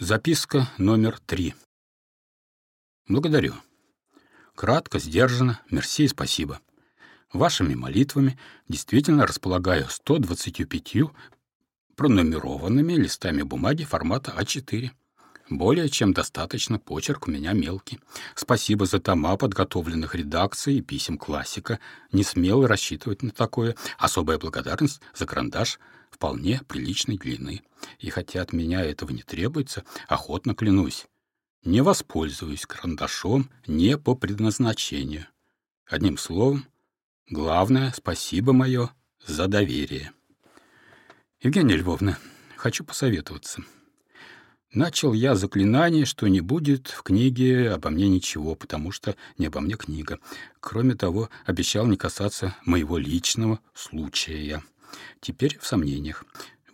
Записка номер три. Благодарю. Кратко, сдержанно, мерси и спасибо. Вашими молитвами действительно располагаю 125 пронумерованными листами бумаги формата А4. Более чем достаточно, почерк у меня мелкий. Спасибо за тома подготовленных редакций и писем классика. Не смел рассчитывать на такое. Особая благодарность за карандаш вполне приличной длины. И хотя от меня этого не требуется, охотно клянусь, не воспользуюсь карандашом не по предназначению. Одним словом, главное спасибо мое за доверие. Евгения Львовна, хочу посоветоваться. Начал я заклинание, что не будет в книге обо мне ничего, потому что не обо мне книга. Кроме того, обещал не касаться моего личного случая. Теперь в сомнениях.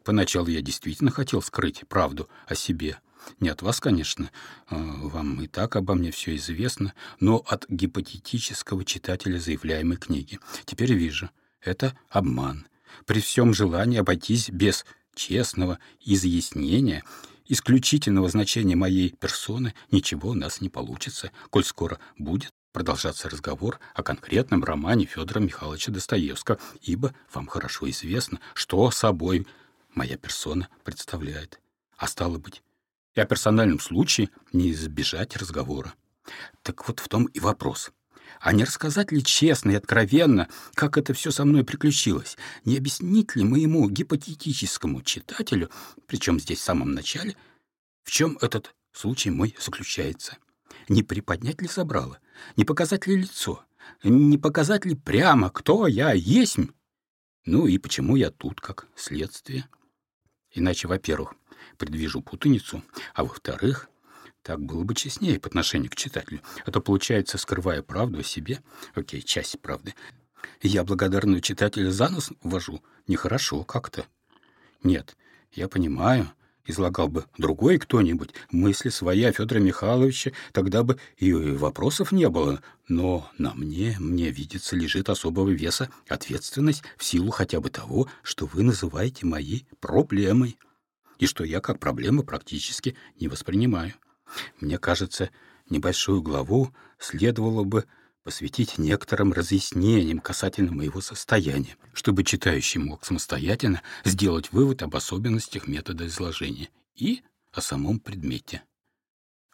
Поначалу я действительно хотел скрыть правду о себе. Не от вас, конечно, а, вам и так обо мне все известно, но от гипотетического читателя заявляемой книги. Теперь вижу, это обман. При всем желании обойтись без честного изъяснения — исключительного значения моей персоны ничего у нас не получится, коль скоро будет продолжаться разговор о конкретном романе Федора Михайловича Достоевского, ибо вам хорошо известно, что собой моя персона представляет. А стало быть, и о персональном случае не избежать разговора. Так вот в том и вопрос. А не рассказать ли честно и откровенно, как это все со мной приключилось? Не объяснить ли моему гипотетическому читателю, причем здесь в самом начале, в чем этот случай мой заключается? Не приподнять ли забрало? Не показать ли лицо? Не показать ли прямо, кто я есть? Ну и почему я тут, как следствие? Иначе, во-первых, предвижу путаницу, а во-вторых, так было бы честнее по отношению к читателю. А то, получается, скрывая правду о себе, окей, часть правды, я благодарную читателя за нос ввожу. Нехорошо как-то. Нет, я понимаю, излагал бы другой кто-нибудь мысли свои о Федоре Михайловиче, тогда бы и вопросов не было. Но на мне, мне видится, лежит особого веса ответственность в силу хотя бы того, что вы называете моей проблемой, и что я как проблему практически не воспринимаю. Мне кажется, небольшую главу следовало бы посвятить некоторым разъяснениям касательно моего состояния, чтобы читающий мог самостоятельно сделать вывод об особенностях метода изложения и о самом предмете.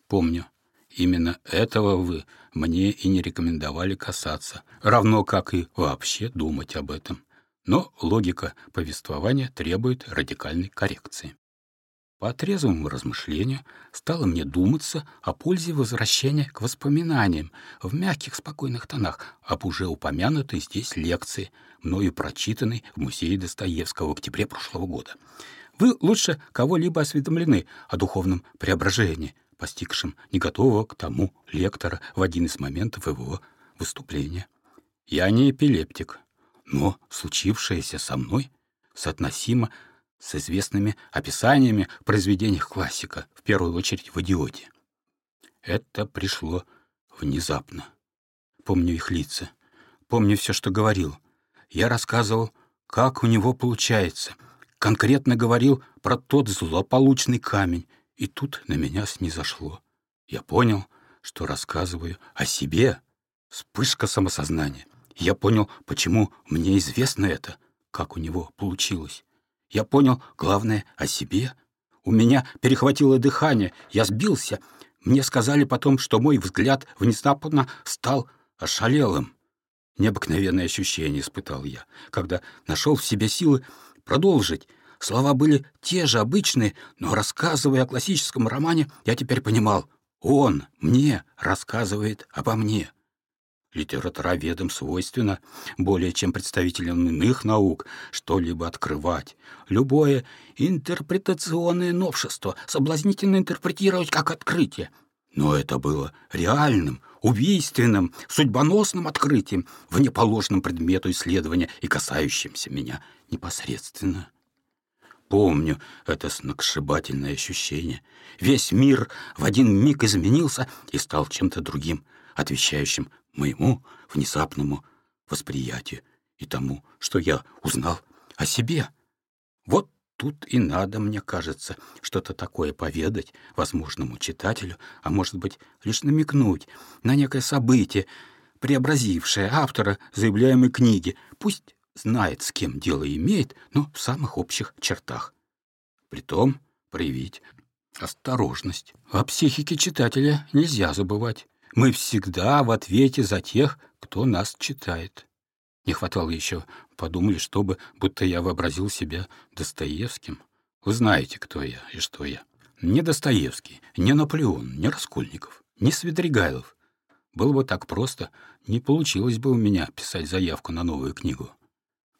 Помню, именно этого вы мне и не рекомендовали касаться, равно как и вообще думать об этом. Но логика повествования требует радикальной коррекции. По трезвому размышлению стало мне думаться о пользе возвращения к воспоминаниям в мягких спокойных тонах об уже упомянутой здесь лекции, мною прочитанной в музее Достоевского в октябре прошлого года. Вы лучше кого-либо осведомлены о духовном преображении, постигшем не готового к тому лектора в один из моментов его выступления. Я не эпилептик, но случившееся со мной соотносимо с известными описаниями в произведениях классика, в первую очередь в «Идиоте». Это пришло внезапно. Помню их лица, помню все, что говорил. Я рассказывал, как у него получается, конкретно говорил про тот злополучный камень, и тут на меня снизошло. Я понял, что рассказываю о себе. Вспышка самосознания. Я понял, почему мне известно это, как у него получилось. Я понял главное о себе. У меня перехватило дыхание, я сбился. Мне сказали потом, что мой взгляд внезапно стал ошалелым. Необыкновенное ощущение испытал я, когда нашел в себе силы продолжить. Слова были те же, обычные, но, рассказывая о классическом романе, я теперь понимал, он мне рассказывает обо мне. Литературоведам свойственно, более чем представителям иных наук, что-либо открывать. Любое интерпретационное новшество соблазнительно интерпретировать как открытие. Но это было реальным, убийственным, судьбоносным открытием, внеположным предмету исследования и касающимся меня непосредственно. Помню это сногсшибательное ощущение. Весь мир в один миг изменился и стал чем-то другим, отвечающим моему внезапному восприятию и тому, что я узнал о себе. Вот тут и надо, мне кажется, что-то такое поведать возможному читателю, а может быть, лишь намекнуть на некое событие, преобразившее автора заявляемой книги. Пусть знает, с кем дело имеет, но в самых общих чертах. Притом проявить осторожность. О психике читателя нельзя забывать. Мы всегда в ответе за тех, кто нас читает. Не хватало еще, подумали, чтобы, будто я вообразил себя Достоевским. Вы знаете, кто я и что я. Не Достоевский, не Наполеон, не Раскольников, не Свидригайлов. Было бы так просто, не получилось бы у меня писать заявку на новую книгу.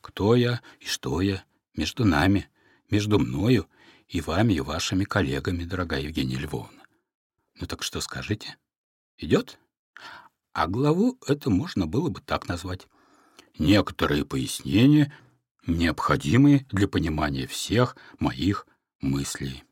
Кто я и что я между нами, между мною и вами и вашими коллегами, дорогая Евгения Львовна. Ну так что скажите? Идет? А главу это можно было бы так назвать некоторые пояснения, необходимые для понимания всех моих мыслей.